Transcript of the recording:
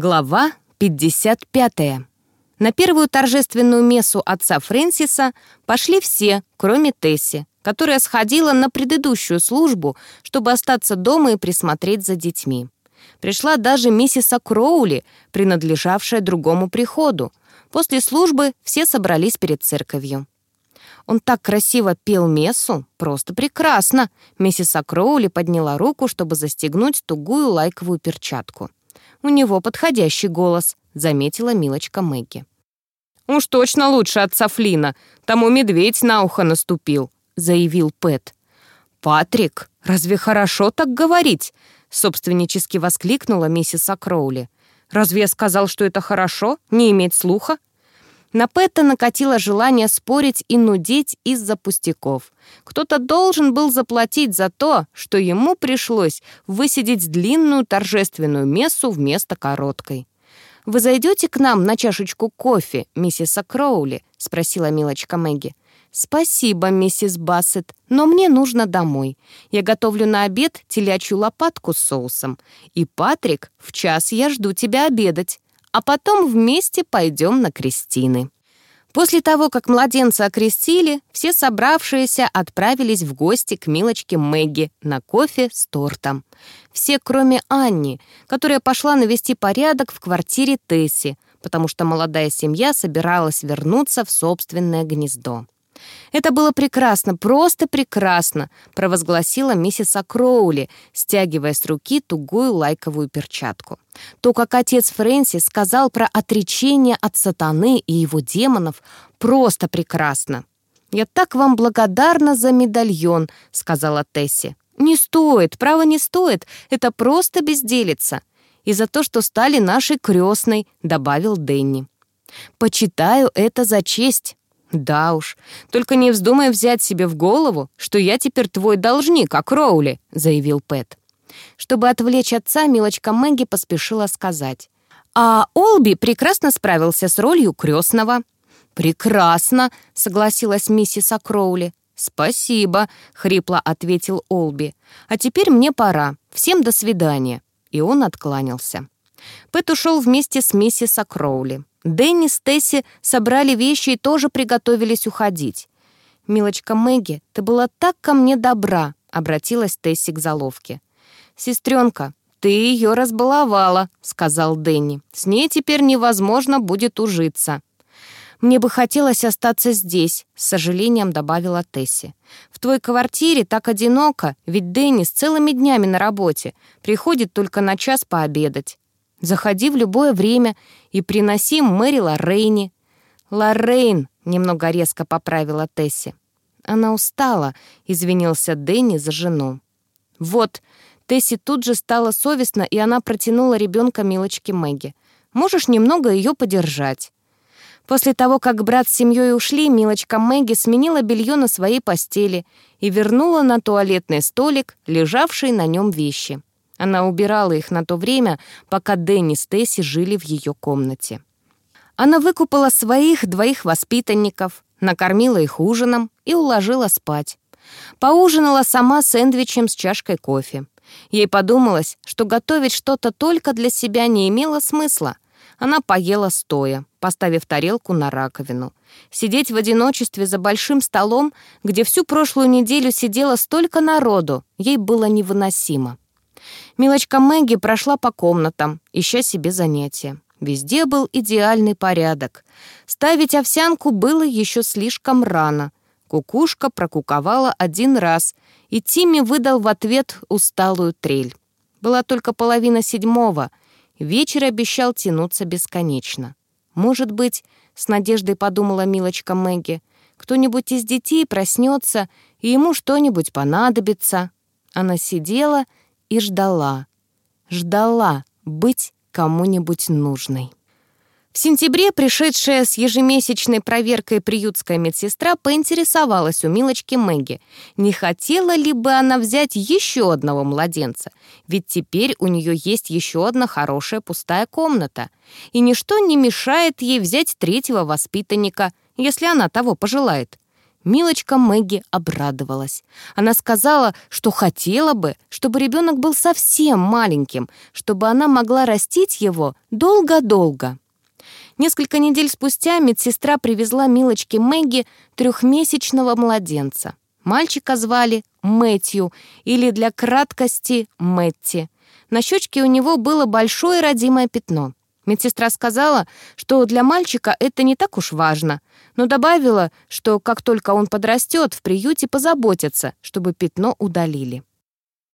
Глава 55. На первую торжественную мессу отца Фрэнсиса пошли все, кроме Тесси, которая сходила на предыдущую службу, чтобы остаться дома и присмотреть за детьми. Пришла даже миссис Кроули, принадлежавшая другому приходу. После службы все собрались перед церковью. Он так красиво пел мессу, просто прекрасно. Миссис Кроули подняла руку, чтобы застегнуть тугую лайковую перчатку. У него подходящий голос», — заметила милочка Мэгги. «Уж точно лучше отца Флина. Тому медведь на ухо наступил», — заявил Пэт. «Патрик, разве хорошо так говорить?» — собственнически воскликнула миссис Акроули. «Разве я сказал, что это хорошо, не иметь слуха?» На Пэта накатило желание спорить и нудеть из-за пустяков. Кто-то должен был заплатить за то, что ему пришлось высидеть длинную торжественную мессу вместо короткой. «Вы зайдете к нам на чашечку кофе, миссис Кроули?» — спросила милочка Мэгги. «Спасибо, миссис Бассет, но мне нужно домой. Я готовлю на обед телячью лопатку с соусом. И, Патрик, в час я жду тебя обедать а потом вместе пойдем на крестины». После того, как младенца окрестили, все собравшиеся отправились в гости к милочке Мэгги на кофе с тортом. Все, кроме Анни, которая пошла навести порядок в квартире Тесси, потому что молодая семья собиралась вернуться в собственное гнездо. «Это было прекрасно, просто прекрасно», — провозгласила миссис Кроули, стягивая с руки тугую лайковую перчатку. То, как отец Фрэнсис сказал про отречение от сатаны и его демонов, просто прекрасно. «Я так вам благодарна за медальон», — сказала Тесси. «Не стоит, право не стоит, это просто безделица. И за то, что стали нашей крестной», — добавил Дэнни. «Почитаю это за честь», «Да уж, только не вздумай взять себе в голову, что я теперь твой должник, как Роули», — заявил Пэт. Чтобы отвлечь отца, милочка Мэгги поспешила сказать. «А Олби прекрасно справился с ролью крестного». «Прекрасно», — согласилась миссис Акроули. «Спасибо», — хрипло ответил Олби. «А теперь мне пора. Всем до свидания». И он откланялся. Пэт ушел вместе с миссис Акроули. Дэнни с Тесси собрали вещи и тоже приготовились уходить. «Милочка Мэгги, ты была так ко мне добра», — обратилась Тесси к заловке. «Сестренка, ты ее разбаловала», — сказал Дэнни. «С ней теперь невозможно будет ужиться». «Мне бы хотелось остаться здесь», — с сожалением добавила Тесси. «В твоей квартире так одиноко, ведь Дэнни с целыми днями на работе, приходит только на час пообедать. Заходи в любое время и приноси Мэри Лоррейни». «Лоррейн», — немного резко поправила Тесси. Она устала, извинился Дэнни за жену. «Вот», Тесси тут же стало совестно, и она протянула ребенка милочке Мэгги. «Можешь немного ее подержать». После того, как брат с семьей ушли, милочка Мэгги сменила белье на своей постели и вернула на туалетный столик, лежавший на нем вещи. Она убирала их на то время, пока Дэнни с Тесси жили в ее комнате. Она выкупала своих двоих воспитанников, накормила их ужином и уложила спать. Поужинала сама сэндвичем с чашкой кофе. Ей подумалось, что готовить что-то только для себя не имело смысла. Она поела стоя, поставив тарелку на раковину. Сидеть в одиночестве за большим столом, где всю прошлую неделю сидело столько народу, ей было невыносимо. Милочка Мэгги прошла по комнатам, ища себе занятия. Везде был идеальный порядок. Ставить овсянку было еще слишком рано. Кукушка прокуковала один раз, и Тимми выдал в ответ усталую трель. Была только половина седьмого. Вечер обещал тянуться бесконечно. Может быть, с надеждой подумала милочка Мэгги, кто-нибудь из детей проснется, и ему что-нибудь понадобится. Она сидела и ждала, ждала быть кому-нибудь нужной. В сентябре пришедшая с ежемесячной проверкой приютская медсестра поинтересовалась у Милочки Мэгги, не хотела ли бы она взять еще одного младенца, ведь теперь у нее есть еще одна хорошая пустая комната, и ничто не мешает ей взять третьего воспитанника, если она того пожелает. Милочка Мэгги обрадовалась. Она сказала, что хотела бы, чтобы ребенок был совсем маленьким, чтобы она могла растить его долго-долго. Несколько недель спустя медсестра привезла Милочке Мэгги трехмесячного младенца. Мальчика звали Мэтью или для краткости Мэтти. На щечке у него было большое родимое пятно. Медсестра сказала, что для мальчика это не так уж важно, но добавила, что как только он подрастет, в приюте позаботятся, чтобы пятно удалили.